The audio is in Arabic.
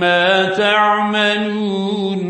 ما تعملون